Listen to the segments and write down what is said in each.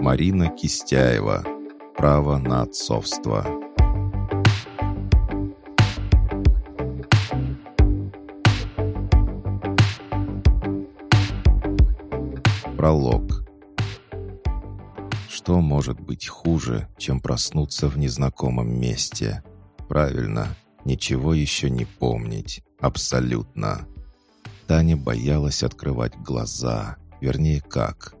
Марина Кистяева. Право на отцовство. Пролог. Что может быть хуже, чем проснуться в незнакомом месте? Правильно, ничего еще не помнить. Абсолютно. Таня боялась открывать глаза. Вернее, как?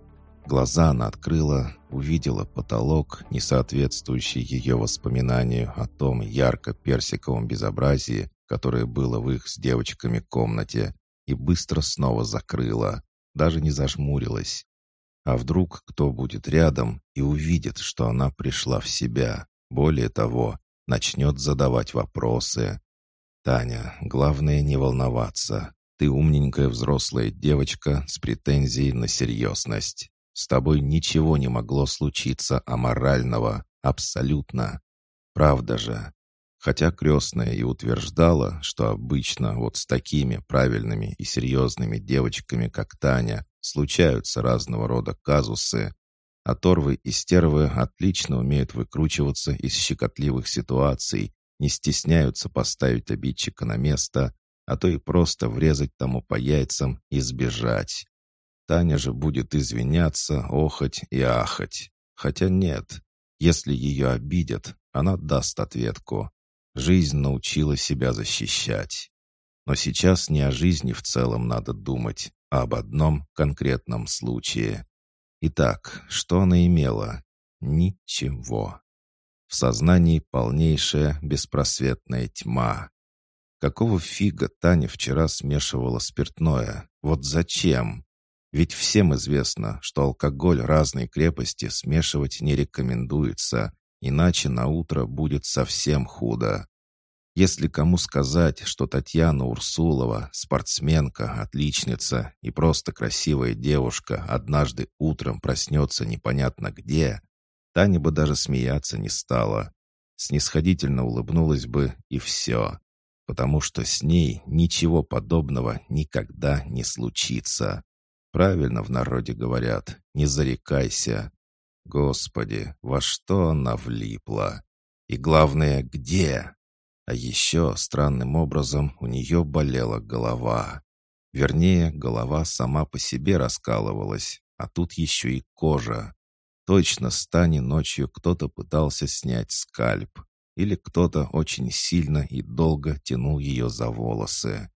Глаза она открыла, увидела потолок, не соответствующий ее воспоминанию о том ярко-персиковом безобразии, которое было в их с девочками комнате, и быстро снова закрыла, даже не зажмурилась. А вдруг кто будет рядом и увидит, что она пришла в себя? Более того, начнет задавать вопросы. «Таня, главное не волноваться. Ты умненькая взрослая девочка с претензией на серьезность. С тобой ничего не могло случиться аморального, абсолютно. Правда же. Хотя крестная и утверждала, что обычно вот с такими правильными и серьезными девочками, как Таня, случаются разного рода казусы, оторвы и стервы отлично умеют выкручиваться из щекотливых ситуаций, не стесняются поставить обидчика на место, а то и просто врезать тому по яйцам и сбежать. Таня же будет извиняться, охать и ахать. Хотя нет, если ее обидят, она даст ответку. Жизнь научила себя защищать. Но сейчас не о жизни в целом надо думать, а об одном конкретном случае. Итак, что она имела? Ничего. В сознании полнейшая беспросветная тьма. Какого фига Таня вчера смешивала спиртное? Вот зачем? Ведь всем известно, что алкоголь разной крепости смешивать не рекомендуется, иначе на утро будет совсем худо. Если кому сказать, что Татьяна Урсулова, спортсменка, отличница и просто красивая девушка, однажды утром проснется непонятно где, Таня бы даже смеяться не стала. Снисходительно улыбнулась бы, и все. Потому что с ней ничего подобного никогда не случится. Правильно в народе говорят, не зарекайся. Господи, во что она влипла? И главное, где? А еще странным образом у нее болела голова. Вернее, голова сама по себе раскалывалась, а тут еще и кожа. Точно с Тани ночью кто-то пытался снять скальп, или кто-то очень сильно и долго тянул ее за волосы.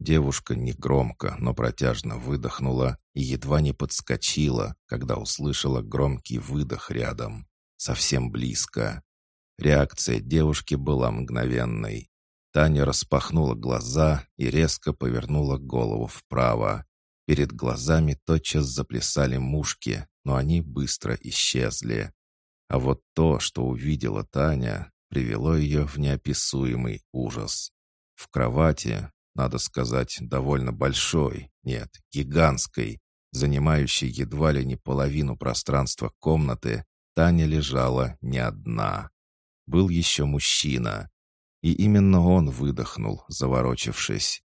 Девушка негромко, но протяжно выдохнула и едва не подскочила, когда услышала громкий выдох рядом, совсем близко. Реакция девушки была мгновенной. Таня распахнула глаза и резко повернула голову вправо. Перед глазами тотчас заплясали мушки, но они быстро исчезли. А вот то, что увидела Таня, привело ее в неописуемый ужас. В кровати, надо сказать, довольно большой, нет, гигантской, занимающей едва ли не половину пространства комнаты, Таня лежала не одна. Был еще мужчина. И именно он выдохнул, заворочившись.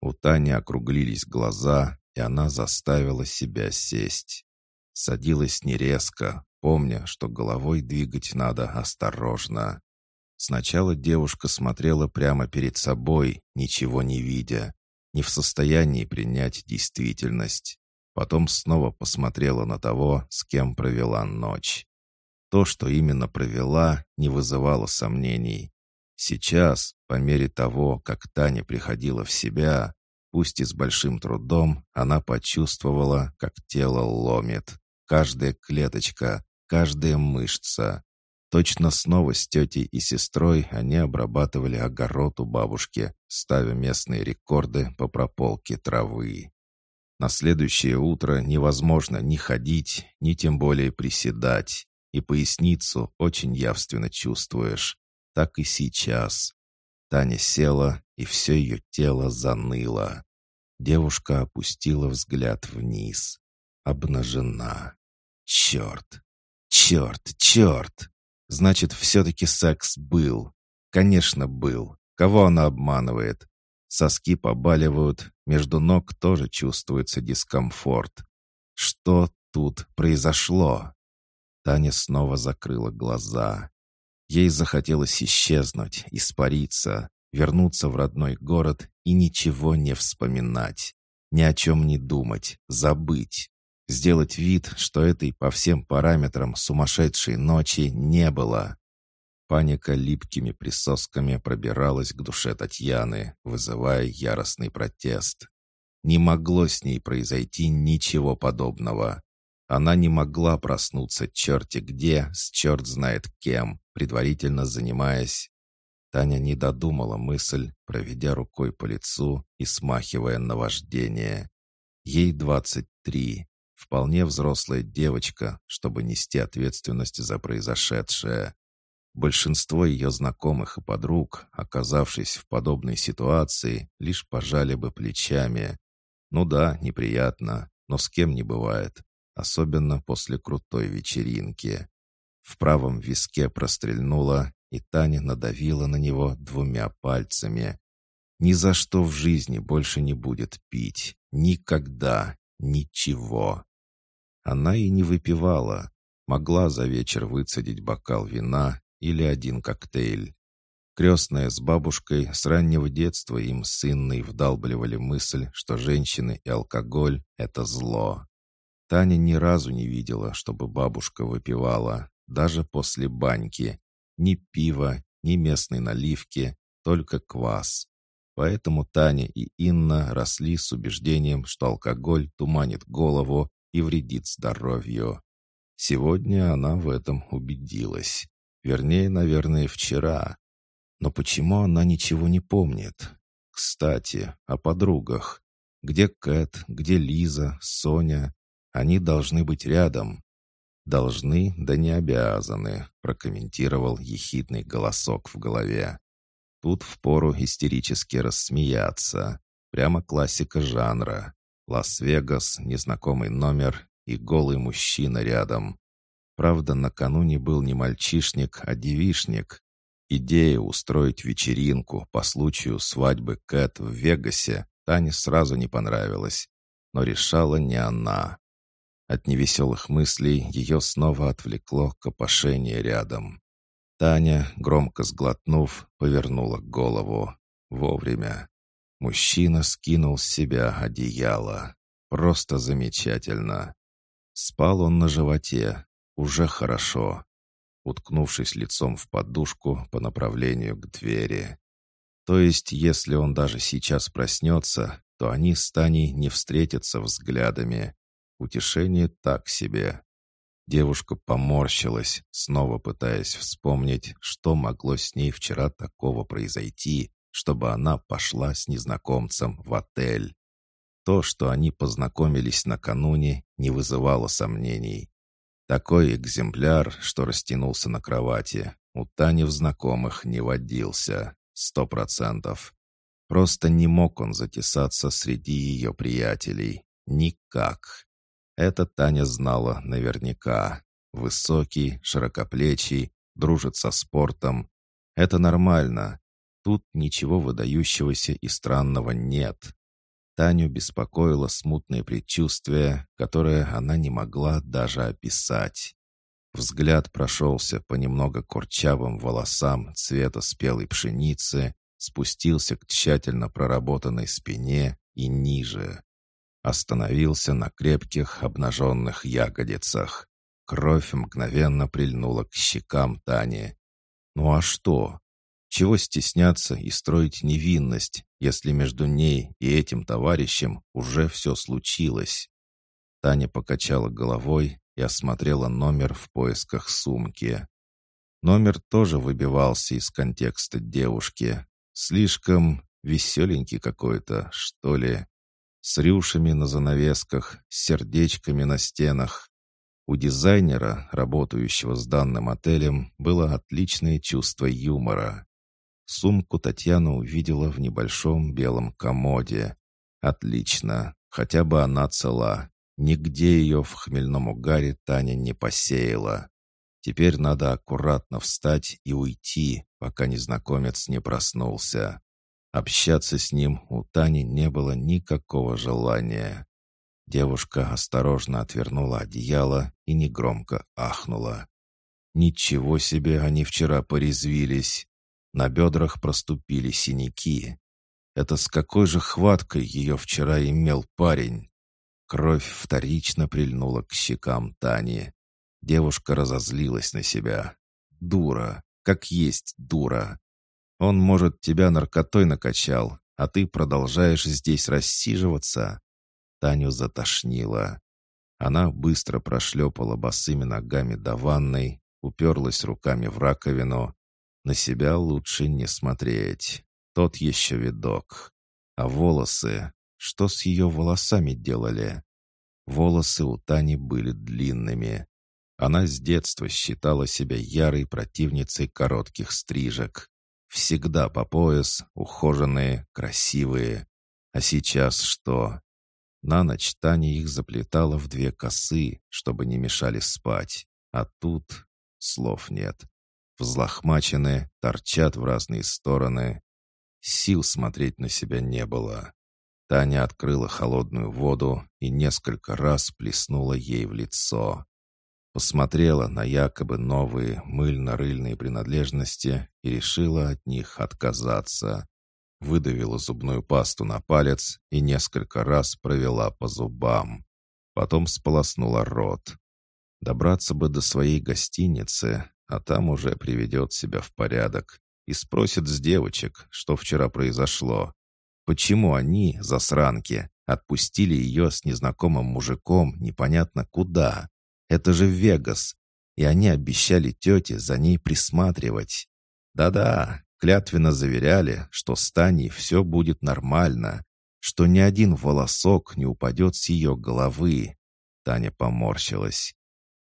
У Тани округлились глаза, и она заставила себя сесть. Садилась не резко, помня, что головой двигать надо осторожно. Сначала девушка смотрела прямо перед собой, ничего не видя, не в состоянии принять действительность. Потом снова посмотрела на того, с кем провела ночь. То, что именно провела, не вызывало сомнений. Сейчас, по мере того, как Таня приходила в себя, пусть и с большим трудом, она почувствовала, как тело ломит. Каждая клеточка, каждая мышца. Точно снова с тетей и сестрой они обрабатывали огород у бабушки, ставя местные рекорды по прополке травы. На следующее утро невозможно ни ходить, ни тем более приседать, и поясницу очень явственно чувствуешь. Так и сейчас. Таня села, и все ее тело заныло. Девушка опустила взгляд вниз. Обнажена. Черт! Черт! Черт! Значит, все-таки секс был. Конечно, был. Кого она обманывает? Соски побаливают, между ног тоже чувствуется дискомфорт. Что тут произошло? Таня снова закрыла глаза. Ей захотелось исчезнуть, испариться, вернуться в родной город и ничего не вспоминать, ни о чем не думать, забыть. Сделать вид, что этой по всем параметрам сумасшедшей ночи не было. Паника липкими присосками пробиралась к душе Татьяны, вызывая яростный протест. Не могло с ней произойти ничего подобного. Она не могла проснуться черти где, с черт знает кем, предварительно занимаясь. Таня не додумала мысль, проведя рукой по лицу и смахивая наваждение. Ей двадцать три, вполне взрослая девочка, чтобы нести ответственность за произошедшее. Большинство ее знакомых и подруг, оказавшись в подобной ситуации, лишь пожали бы плечами. Ну да, неприятно, но с кем не бывает, особенно после крутой вечеринки. В правом виске прострельнуло, и Таня надавила на него двумя пальцами. Ни за что в жизни больше не будет пить. Никогда. Ничего. Она и не выпивала. Могла за вечер выцедить бокал вина или один коктейль. Крестная с бабушкой с раннего детства им с Инной вдалбливали мысль, что женщины и алкоголь — это зло. Таня ни разу не видела, чтобы бабушка выпивала, даже после баньки. Ни пива, ни местной наливки, только квас. Поэтому Таня и Инна росли с убеждением, что алкоголь туманит голову и вредит здоровью. Сегодня она в этом убедилась. Вернее, наверное, вчера. Но почему она ничего не помнит? Кстати, о подругах. Где Кэт, где Лиза, Соня? Они должны быть рядом. «Должны, да не обязаны», — прокомментировал ехидный голосок в голове. Тут впору истерически рассмеяться. Прямо классика жанра. Лас-Вегас, незнакомый номер и голый мужчина рядом. Правда, накануне был не мальчишник, а девишник. Идея устроить вечеринку по случаю свадьбы Кэт в Вегасе Тане сразу не понравилась. Но решала не она. От невеселых мыслей ее снова отвлекло копошение рядом. Таня, громко сглотнув, повернула голову. Вовремя. Мужчина скинул с себя одеяло. Просто замечательно. Спал он на животе, уже хорошо. Уткнувшись лицом в подушку по направлению к двери. То есть, если он даже сейчас проснется, то они с Таней не встретятся взглядами. Утешение так себе. Девушка поморщилась, снова пытаясь вспомнить, что могло с ней вчера такого произойти, чтобы она пошла с незнакомцем в отель. То, что они познакомились накануне, не вызывало сомнений. Такой экземпляр, что растянулся на кровати, у Тани в знакомых не водился. Сто процентов. Просто не мог он затесаться среди ее приятелей. Никак. Это Таня знала наверняка. Высокий, широкоплечий, дружит со спортом. Это нормально. Тут ничего выдающегося и странного нет. Таню беспокоило смутное предчувствие, которое она не могла даже описать. Взгляд прошелся по немного курчавым волосам цвета спелой пшеницы, спустился к тщательно проработанной спине и ниже. Остановился на крепких обнаженных ягодицах. Кровь мгновенно прильнула к щекам Тани. Ну а что? Чего стесняться и строить невинность, если между ней и этим товарищем уже все случилось? Таня покачала головой и осмотрела номер в поисках сумки. Номер тоже выбивался из контекста девушки. Слишком веселенький какой-то, что ли. С рюшами на занавесках, с сердечками на стенах. У дизайнера, работающего с данным отелем, было отличное чувство юмора. Сумку Татьяна увидела в небольшом белом комоде. Отлично, хотя бы она цела. Нигде ее в хмельном угаре Таня не посеяла. Теперь надо аккуратно встать и уйти, пока незнакомец не проснулся. Общаться с ним у Тани не было никакого желания. Девушка осторожно отвернула одеяло и негромко ахнула. Ничего себе они вчера порезвились. На бедрах проступили синяки. Это с какой же хваткой ее вчера имел парень? Кровь вторично прильнула к щекам Тани. Девушка разозлилась на себя. Дура, как есть дура. Он, может, тебя наркотой накачал, а ты продолжаешь здесь рассиживаться. Таню затошнило. Она быстро прошлепала босыми ногами до ванной, уперлась руками в раковину. На себя лучше не смотреть. Тот еще видок. А волосы? Что с ее волосами делали? Волосы у Тани были длинными. Она с детства считала себя ярой противницей коротких стрижек. Всегда по пояс, ухоженные, красивые. А сейчас что? На ночь Таня их заплетала в две косы, чтобы не мешали спать. А тут слов нет. Взлохмачены, торчат в разные стороны. Сил смотреть на себя не было. Таня открыла холодную воду и несколько раз плеснула ей в лицо. Посмотрела на якобы новые мыльно-рыльные принадлежности и решила от них отказаться. Выдавила зубную пасту на палец и несколько раз провела по зубам. Потом сполоснула рот. Добраться бы до своей гостиницы, а там уже приведет себя в порядок и спросит с девочек, что вчера произошло. Почему они, засранки, отпустили ее с незнакомым мужиком непонятно куда? Это же Вегас. И они обещали тете за ней присматривать. Да-да, клятвенно заверяли, что с Таней все будет нормально, что ни один волосок не упадет с ее головы. Таня поморщилась.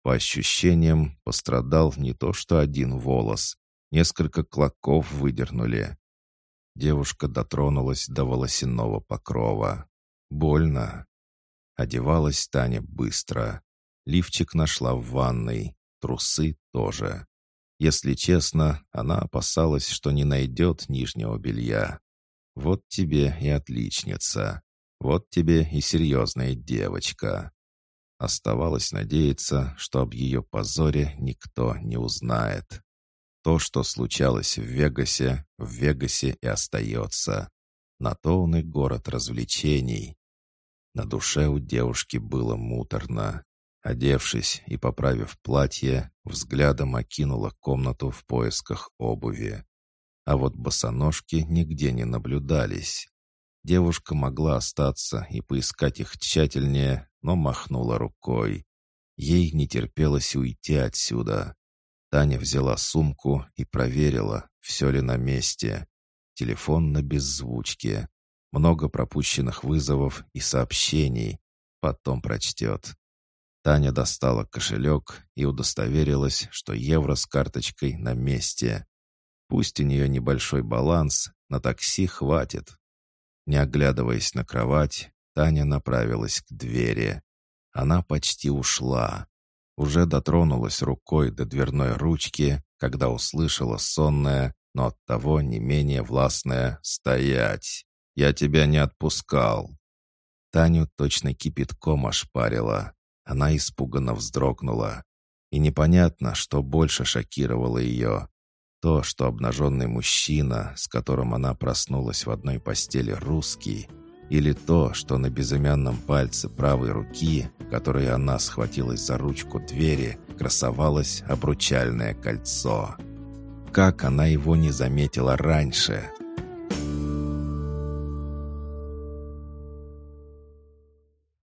По ощущениям, пострадал не то что один волос. Несколько клоков выдернули. Девушка дотронулась до волосяного покрова. Больно. Одевалась Таня быстро. Лифчик нашла в ванной, трусы тоже. Если честно, она опасалась, что не найдет нижнего белья. Вот тебе и отличница. Вот тебе и серьезная девочка. Оставалось надеяться, что об ее позоре никто не узнает. То, что случалось в Вегасе, в Вегасе и остается. На то он и город развлечений. На душе у девушки было муторно. Одевшись и поправив платье, взглядом окинула комнату в поисках обуви. А вот босоножки нигде не наблюдались. Девушка могла остаться и поискать их тщательнее, но махнула рукой. Ей не терпелось уйти отсюда. Таня взяла сумку и проверила, все ли на месте. Телефон на беззвучке. Много пропущенных вызовов и сообщений. Потом прочтет. Таня достала кошелек и удостоверилась, что евро с карточкой на месте. Пусть у нее небольшой баланс, на такси хватит. Не оглядываясь на кровать, Таня направилась к двери. Она почти ушла. Уже дотронулась рукой до дверной ручки, когда услышала сонное, но оттого не менее властное «Стоять! Я тебя не отпускал!» Таню точно кипятком ошпарила. Она испуганно вздрогнула. И непонятно, что больше шокировало ее. То, что обнаженный мужчина, с которым она проснулась в одной постели русский, или то, что на безымянном пальце правой руки, которой она схватилась за ручку двери, красовалось обручальное кольцо. Как она его не заметила раньше —